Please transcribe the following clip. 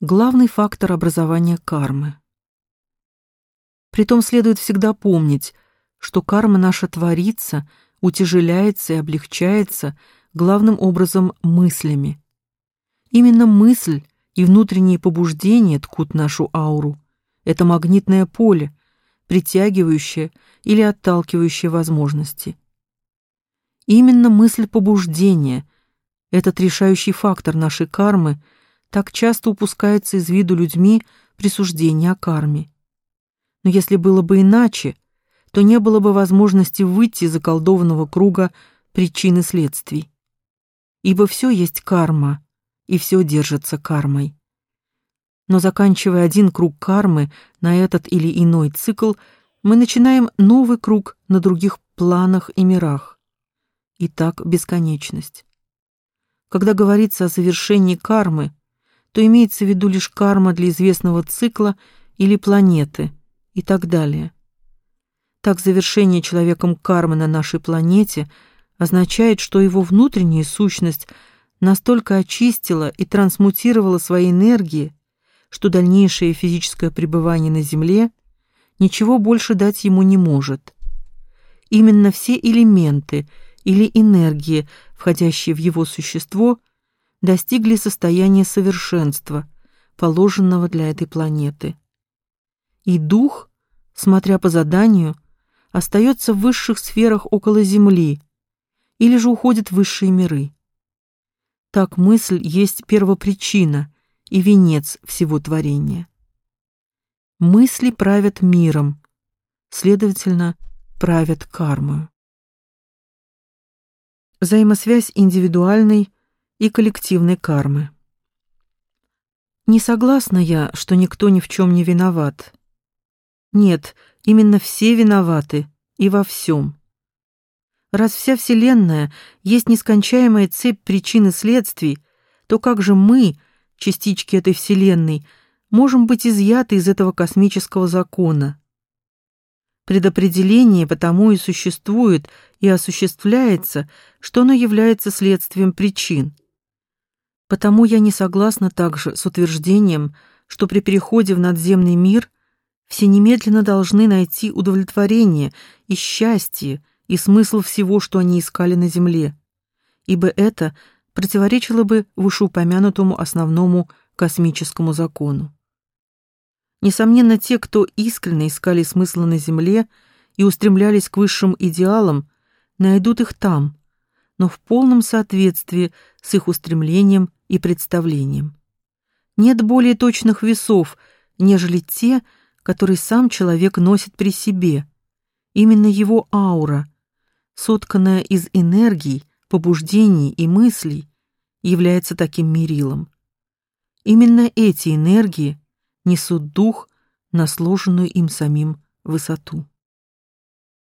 Главный фактор образования кармы. Притом следует всегда помнить, что карма наша творится, утяжеляется и облегчается главным образом мыслями. Именно мысль и внутренние побуждения ткут нашу ауру. Это магнитное поле, притягивающее или отталкивающее возможности. Именно мысль побуждения, этот решающий фактор нашей кармы, так часто упускается из виду людьми присуждения о карме. Но если было бы иначе, то не было бы возможности выйти из заколдованного круга причин и следствий. Ибо все есть карма, и все держится кармой. Но заканчивая один круг кармы на этот или иной цикл, мы начинаем новый круг на других планах и мирах и так бесконечность. Когда говорится о завершении кармы, то имеется в виду лишь карма для известного цикла или планеты и так далее. Так завершение человеком кармы на нашей планете означает, что его внутренняя сущность настолько очистила и трансмутировала свои энергии, что дальнейшее физическое пребывание на Земле ничего больше дать ему не может. Именно все элементы – или энергии, входящие в его существо, достигли состояния совершенства, положенного для этой планеты. И дух, смотря по заданию, остается в высших сферах около Земли или же уходит в высшие миры. Так мысль есть первопричина и венец всего творения. Мысли правят миром, следовательно, правят кармой. Взаимосвязь индивидуальной и коллективной кармы. Не согласна я, что никто ни в чем не виноват. Нет, именно все виноваты и во всем. Раз вся Вселенная есть нескончаемая цепь причин и следствий, то как же мы, частички этой Вселенной, можем быть изъяты из этого космического закона? Предопределение потому и существует и осуществляется, что оно является следствием причин. Потому я не согласна также с утверждением, что при переходе в надземный мир все немедленно должны найти удовлетворение и счастье и смысл всего, что они искали на земле, ибо это противоречило бы вышеупомянутому основному космическому закону. Несомненно, те, кто искренне искали смысла на земле и устремлялись к высшим идеалам, найдут их там, но в полном соответствии с их устремлением и представлением. Нет более точных весов, нежели те, которые сам человек носит при себе. Именно его аура, сотканная из энергий, побуждений и мыслей, является таким мерилом. Именно эти энергии несут дух на сложенную им самим высоту.